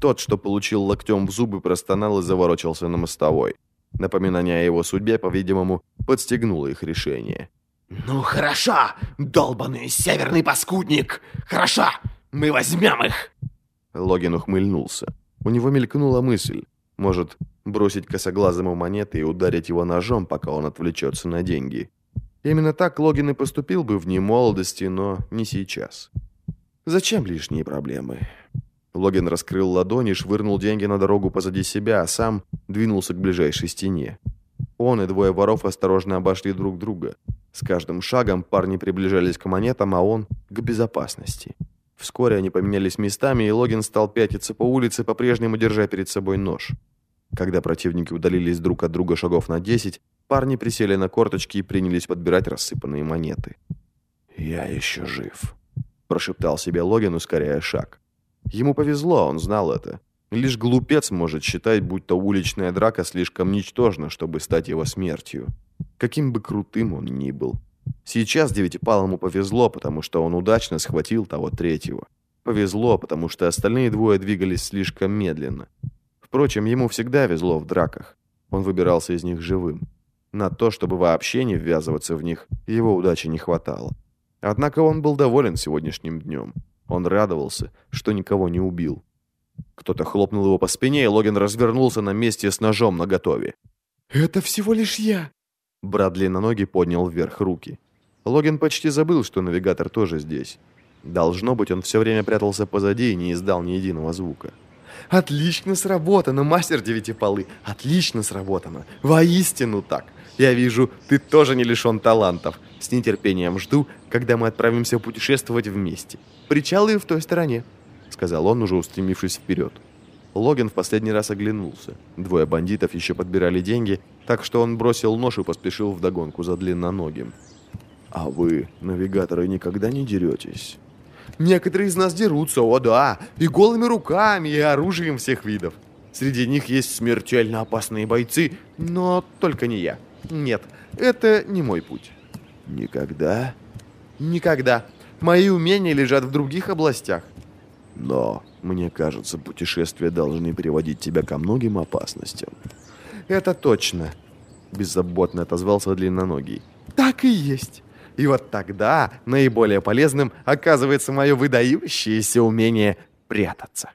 Тот, что получил локтем в зубы, простонал и заворочился на мостовой. Напоминание о его судьбе, по-видимому, подстегнуло их решение. «Ну хорошо, долбанный северный паскудник! Хорошо, мы возьмем их!» Логин ухмыльнулся. У него мелькнула мысль. Может, бросить косоглазому монеты и ударить его ножом, пока он отвлечется на деньги. Именно так Логин и поступил бы в немолодости, но не сейчас. Зачем лишние проблемы? Логин раскрыл ладони, швырнул деньги на дорогу позади себя, а сам двинулся к ближайшей стене. Он и двое воров осторожно обошли друг друга. С каждым шагом парни приближались к монетам, а он — к безопасности. Вскоре они поменялись местами, и Логин стал пятиться по улице, по-прежнему держа перед собой нож. Когда противники удалились друг от друга шагов на десять, парни присели на корточки и принялись подбирать рассыпанные монеты. «Я еще жив», — прошептал себе Логин, ускоряя шаг. Ему повезло, он знал это. Лишь глупец может считать, будто уличная драка слишком ничтожна, чтобы стать его смертью. Каким бы крутым он ни был. Сейчас Девятипалому повезло, потому что он удачно схватил того третьего. Повезло, потому что остальные двое двигались слишком медленно. Впрочем, ему всегда везло в драках. Он выбирался из них живым. На то, чтобы вообще не ввязываться в них, его удачи не хватало. Однако он был доволен сегодняшним днем. Он радовался, что никого не убил. Кто-то хлопнул его по спине, и Логин развернулся на месте с ножом наготове. «Это всего лишь я!» Брадли на ноги поднял вверх руки. Логин почти забыл, что навигатор тоже здесь. Должно быть, он все время прятался позади и не издал ни единого звука. «Отлично сработано, мастер девятипалы! Отлично сработано! Воистину так! Я вижу, ты тоже не лишен талантов. С нетерпением жду, когда мы отправимся путешествовать вместе. Причалы в той стороне», — сказал он, уже устремившись вперед. Логин в последний раз оглянулся. Двое бандитов еще подбирали деньги, так что он бросил нож и поспешил вдогонку за длинноногим. «А вы, навигаторы, никогда не деретесь?» «Некоторые из нас дерутся, о да, и голыми руками, и оружием всех видов. Среди них есть смертельно опасные бойцы, но только не я. Нет, это не мой путь». «Никогда?» «Никогда. Мои умения лежат в других областях». «Но, мне кажется, путешествия должны приводить тебя ко многим опасностям». «Это точно», — беззаботно отозвался длинноногий. «Так и есть. И вот тогда наиболее полезным оказывается мое выдающееся умение прятаться».